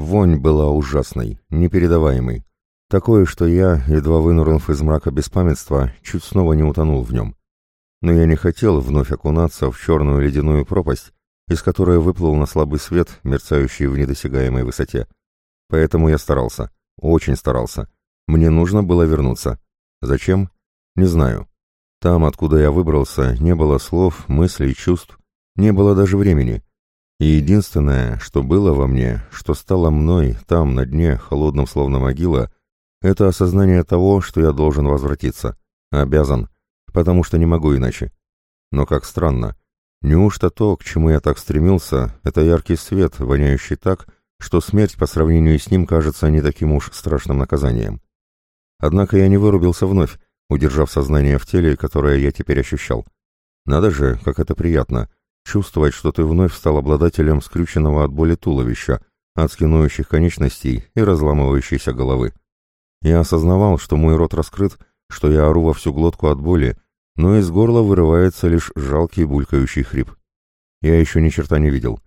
Вонь была ужасной, непередаваемой. Такое, что я, едва вынурнув из мрака беспамятства, чуть снова не утонул в нем. Но я не хотел вновь окунаться в черную ледяную пропасть, из которой выплыл на слабый свет, мерцающий в недосягаемой высоте. Поэтому я старался, очень старался. Мне нужно было вернуться. Зачем? Не знаю. Там, откуда я выбрался, не было слов, мыслей, чувств, не было даже времени. И единственное, что было во мне, что стало мной там, на дне, холодном словно могила, это осознание того, что я должен возвратиться. Обязан, потому что не могу иначе. Но как странно. Неужто то, к чему я так стремился, это яркий свет, воняющий так, что смерть по сравнению с ним кажется не таким уж страшным наказанием? Однако я не вырубился вновь, удержав сознание в теле, которое я теперь ощущал. Надо же, как это приятно — чувствовать, что ты вновь стал обладателем скрюченного от боли туловища, от скинующих конечностей и разламывающейся головы. Я осознавал, что мой рот раскрыт, что я ору во всю глотку от боли, но из горла вырывается лишь жалкий булькающий хрип. Я еще ни черта не видел.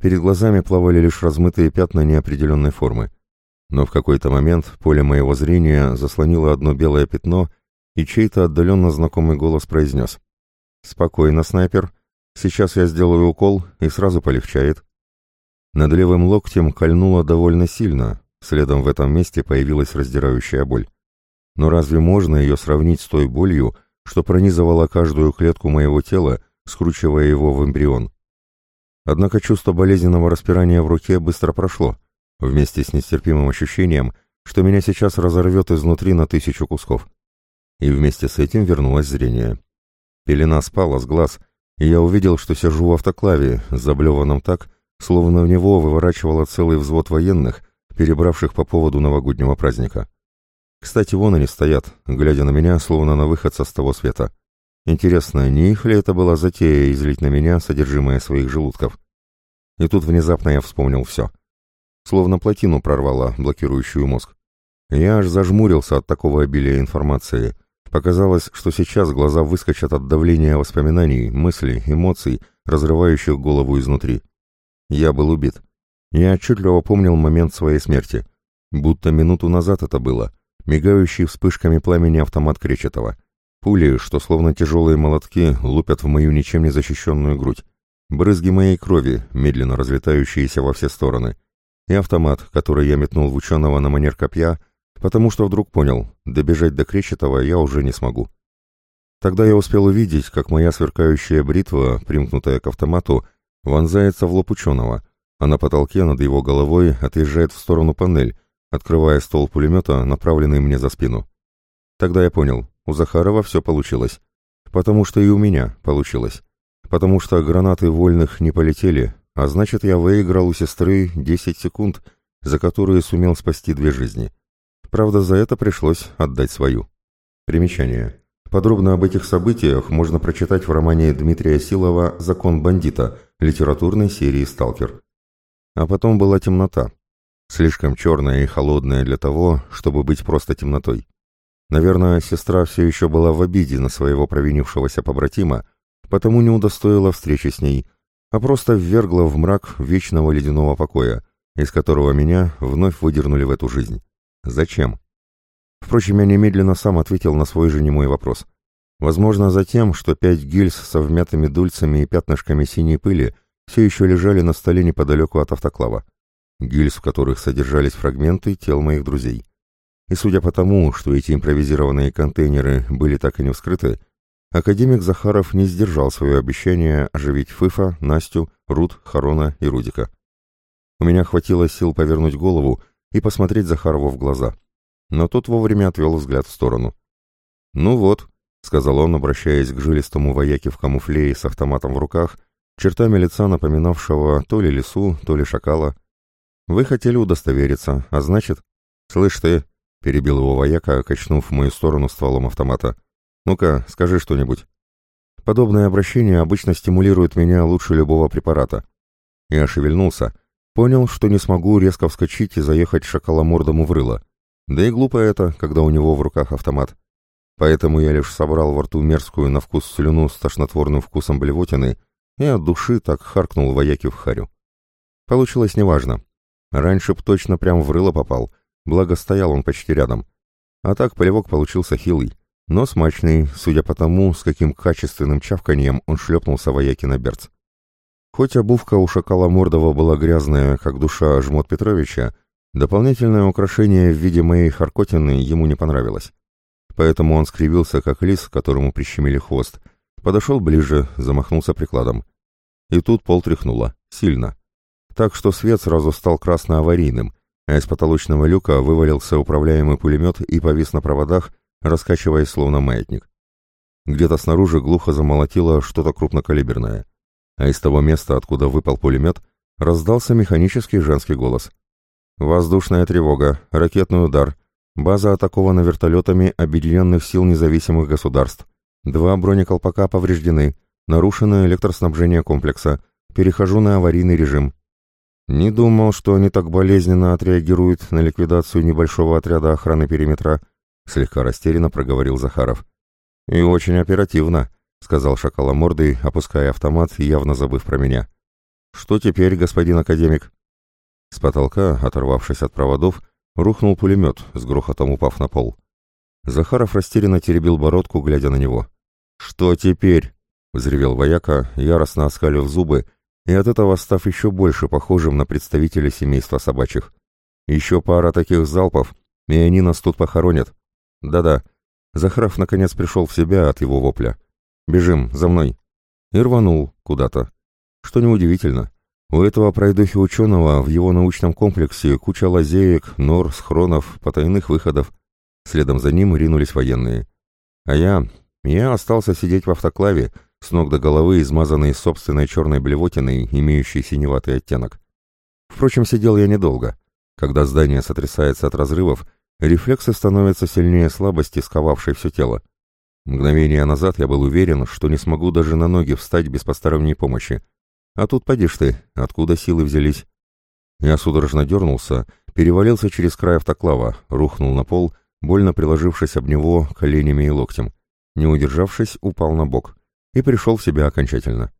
Перед глазами плавали лишь размытые пятна неопределенной формы. Но в какой-то момент поле моего зрения заслонило одно белое пятно, и чей-то отдаленно знакомый голос произнес. «Спокойно, снайпер, Сейчас я сделаю укол, и сразу полегчает. Над левым локтем кольнуло довольно сильно, следом в этом месте появилась раздирающая боль. Но разве можно ее сравнить с той болью, что пронизывала каждую клетку моего тела, скручивая его в эмбрион? Однако чувство болезненного распирания в руке быстро прошло, вместе с нестерпимым ощущением, что меня сейчас разорвет изнутри на тысячу кусков. И вместе с этим вернулось зрение. Пелена спала с глаз — и я увидел, что сижу в автоклаве, заблеванном так, словно в него выворачивало целый взвод военных, перебравших по поводу новогоднего праздника. Кстати, вон они стоят, глядя на меня, словно на выходца с того света. Интересно, не их ли это была затея излить на меня содержимое своих желудков? И тут внезапно я вспомнил все. Словно плотину прорвало, блокирующую мозг. Я аж зажмурился от такого обилия информации, Показалось, что сейчас глаза выскочат от давления воспоминаний, мыслей, эмоций, разрывающих голову изнутри. Я был убит. Я отчетливо помнил момент своей смерти. Будто минуту назад это было. Мигающий вспышками пламени автомат Кречетова. Пули, что словно тяжелые молотки, лупят в мою ничем не защищенную грудь. Брызги моей крови, медленно разлетающиеся во все стороны. И автомат, который я метнул в ученого на манер копья — потому что вдруг понял, добежать до Кречетова я уже не смогу. Тогда я успел увидеть, как моя сверкающая бритва, примкнутая к автомату, вонзается в лоб ученого, а на потолке над его головой отъезжает в сторону панель, открывая ствол пулемета, направленный мне за спину. Тогда я понял, у Захарова все получилось. Потому что и у меня получилось. Потому что гранаты вольных не полетели, а значит, я выиграл у сестры 10 секунд, за которые сумел спасти две жизни. Правда, за это пришлось отдать свою. Примечание. Подробно об этих событиях можно прочитать в романе Дмитрия Силова «Закон бандита» литературной серии «Сталкер». А потом была темнота. Слишком черная и холодная для того, чтобы быть просто темнотой. Наверное, сестра все еще была в обиде на своего провинившегося побратима, потому не удостоила встречи с ней, а просто ввергла в мрак вечного ледяного покоя, из которого меня вновь выдернули в эту жизнь. Зачем? Впрочем, я немедленно сам ответил на свой же немой вопрос. Возможно, за тем, что пять гильз со вмятыми дульцами и пятнышками синей пыли все еще лежали на столе неподалеку от автоклава. Гильз, в которых содержались фрагменты тел моих друзей. И судя по тому, что эти импровизированные контейнеры были так и не вскрыты, академик Захаров не сдержал свое обещание оживить Фыфа, Настю, Рут, Харона и Рудика. У меня хватило сил повернуть голову и посмотреть Захарову в глаза. Но тот вовремя отвел взгляд в сторону. «Ну вот», — сказал он, обращаясь к жилистому вояке в камуфлее с автоматом в руках, чертами лица напоминавшего то ли лису, то ли шакала. «Вы хотели удостовериться, а значит...» «Слышь ты», — перебил его вояка, качнув в мою сторону стволом автомата. «Ну-ка, скажи что-нибудь». Подобное обращение обычно стимулирует меня лучше любого препарата. Я шевельнулся, Понял, что не смогу резко вскочить и заехать шоколомордому в рыло. Да и глупо это, когда у него в руках автомат. Поэтому я лишь собрал во рту мерзкую на вкус слюну с тошнотворным вкусом блевотины и от души так харкнул вояки в харю. Получилось неважно. Раньше б точно прям в рыло попал, благо стоял он почти рядом. А так полевок получился хилый, но смачный, судя по тому, с каким качественным чавканьем он шлепнулся вояки на берц. Хоть обувка у шакала Мордова была грязная, как душа жмот Петровича, дополнительное украшение в виде моей харкотины ему не понравилось. Поэтому он скривился, как лис, которому прищемили хвост, подошел ближе, замахнулся прикладом. И тут пол тряхнуло. Сильно. Так что свет сразу стал красно-аварийным, а из потолочного люка вывалился управляемый пулемет и повис на проводах, раскачиваясь словно маятник. Где-то снаружи глухо замолотило что-то крупнокалиберное, а из того места, откуда выпал пулемет, раздался механический женский голос. «Воздушная тревога, ракетный удар, база атакована вертолетами Объединенных сил независимых государств, два бронеколпака повреждены, нарушено электроснабжение комплекса, перехожу на аварийный режим». Не думал, что они так болезненно отреагируют на ликвидацию небольшого отряда охраны периметра, — слегка растерянно проговорил Захаров. «И очень оперативно», — сказал шакаломордый, опуская автомат явно забыв про меня. «Что теперь, господин академик?» С потолка, оторвавшись от проводов, рухнул пулемет, с грохотом упав на пол. Захаров растерянно теребил бородку, глядя на него. «Что теперь?» — взревел вояка, яростно оскалив зубы, и от этого став еще больше похожим на представителя семейства собачьих. «Еще пара таких залпов, и они нас тут похоронят. Да-да. Захаров наконец пришел в себя от его вопля. «Бежим, за мной!» И рванул куда-то. Что неудивительно. У этого пройдухи ученого в его научном комплексе куча лазеек, нор, схронов, потайных выходов. Следом за ним ринулись военные. А я... я остался сидеть в автоклаве, с ног до головы измазанный собственной черной блевотиной, имеющей синеватый оттенок. Впрочем, сидел я недолго. Когда здание сотрясается от разрывов, Рефлексы становятся сильнее слабости, сковавшей все тело. Мгновение назад я был уверен, что не смогу даже на ноги встать без посторонней помощи. А тут подишь ты, откуда силы взялись? Я судорожно дернулся, перевалился через край автоклава, рухнул на пол, больно приложившись об него коленями и локтем. Не удержавшись, упал на бок и пришел в себя окончательно.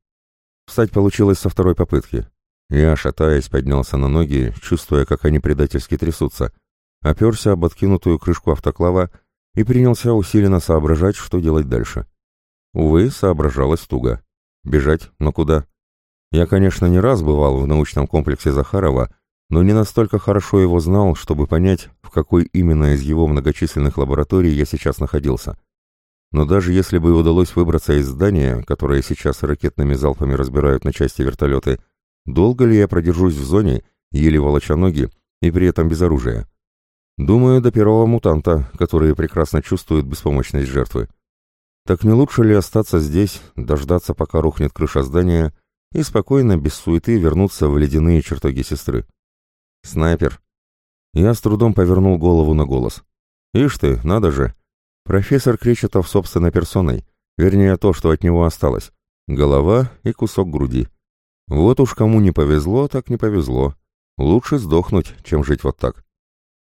Встать получилось со второй попытки. Я, шатаясь, поднялся на ноги, чувствуя, как они предательски трясутся оперся об откинутую крышку автоклава и принялся усиленно соображать, что делать дальше. Увы, соображалось туго. Бежать? Но куда? Я, конечно, не раз бывал в научном комплексе Захарова, но не настолько хорошо его знал, чтобы понять, в какой именно из его многочисленных лабораторий я сейчас находился. Но даже если бы удалось выбраться из здания, которое сейчас ракетными залпами разбирают на части вертолеты, долго ли я продержусь в зоне, еле волоча ноги, и при этом без оружия? Думаю, до первого мутанта, который прекрасно чувствует беспомощность жертвы. Так не лучше ли остаться здесь, дождаться, пока рухнет крыша здания, и спокойно, без суеты, вернуться в ледяные чертоги сестры? Снайпер. Я с трудом повернул голову на голос. Ишь ты, надо же. Профессор Кречетов собственной персоной, вернее, то, что от него осталось. Голова и кусок груди. Вот уж кому не повезло, так не повезло. Лучше сдохнуть, чем жить вот так.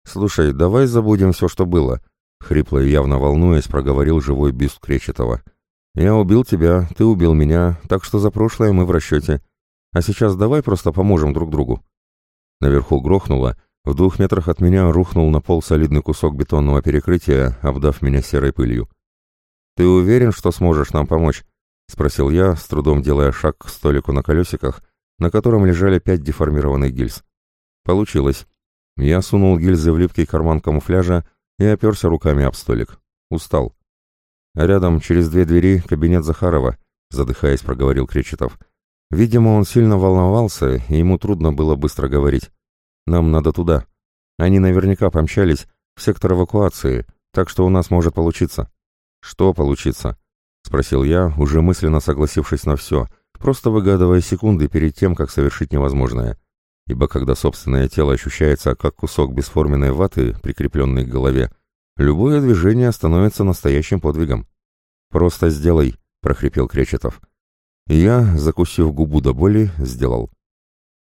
«Слушай, давай забудем все, что было», — хрипло и явно волнуясь, проговорил живой бюст Кречетова. «Я убил тебя, ты убил меня, так что за прошлое мы в расчете. А сейчас давай просто поможем друг другу». Наверху грохнуло, в двух метрах от меня рухнул на пол солидный кусок бетонного перекрытия, обдав меня серой пылью. «Ты уверен, что сможешь нам помочь?» — спросил я, с трудом делая шаг к столику на колесиках, на котором лежали пять деформированных гильз. «Получилось. Я сунул гильзы в липкий карман камуфляжа и оперся руками об столик. Устал. Рядом, через две двери, кабинет Захарова, задыхаясь, проговорил Кречетов. Видимо, он сильно волновался, и ему трудно было быстро говорить. Нам надо туда. Они наверняка помчались в сектор эвакуации, так что у нас может получиться. Что получится? Спросил я, уже мысленно согласившись на все, просто выгадывая секунды перед тем, как совершить невозможное ибо когда собственное тело ощущается как кусок бесформенной ваты, прикрепленный к голове, любое движение становится настоящим подвигом. «Просто сделай», — прохрипел Кречетов. Я, закусив губу до боли, сделал.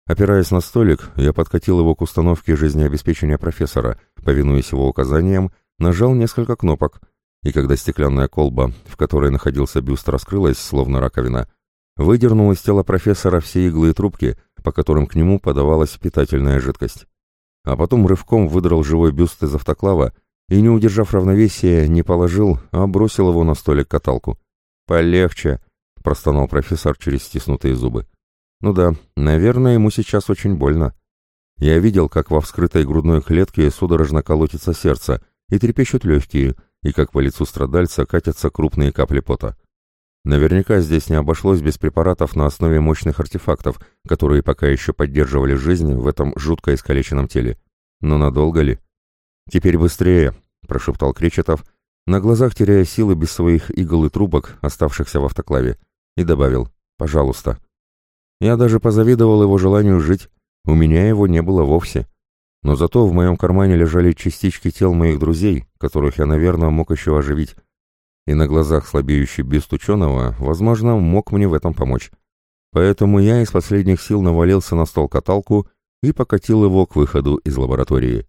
Опираясь на столик, я подкатил его к установке жизнеобеспечения профессора, повинуясь его указаниям, нажал несколько кнопок, и когда стеклянная колба, в которой находился бюст, раскрылась, словно раковина, выдернул из тела профессора все иглы и трубки, по которым к нему подавалась питательная жидкость. А потом рывком выдрал живой бюст из автоклава и, не удержав равновесия, не положил, а бросил его на столик каталку. «Полегче», — простонал профессор через стиснутые зубы. «Ну да, наверное, ему сейчас очень больно». Я видел, как во вскрытой грудной клетке судорожно колотится сердце и трепещут легкие, и как по лицу страдальца катятся крупные капли пота. Наверняка здесь не обошлось без препаратов на основе мощных артефактов, которые пока еще поддерживали жизнь в этом жутко искалеченном теле. Но надолго ли? «Теперь быстрее!» — прошептал Кречетов, на глазах теряя силы без своих игл и трубок, оставшихся в автоклаве, и добавил «пожалуйста». Я даже позавидовал его желанию жить, у меня его не было вовсе. Но зато в моем кармане лежали частички тел моих друзей, которых я, наверное, мог еще оживить. И на глазах слабеющий бюст ученого, возможно, мог мне в этом помочь. Поэтому я из последних сил навалился на стол каталку и покатил его к выходу из лаборатории.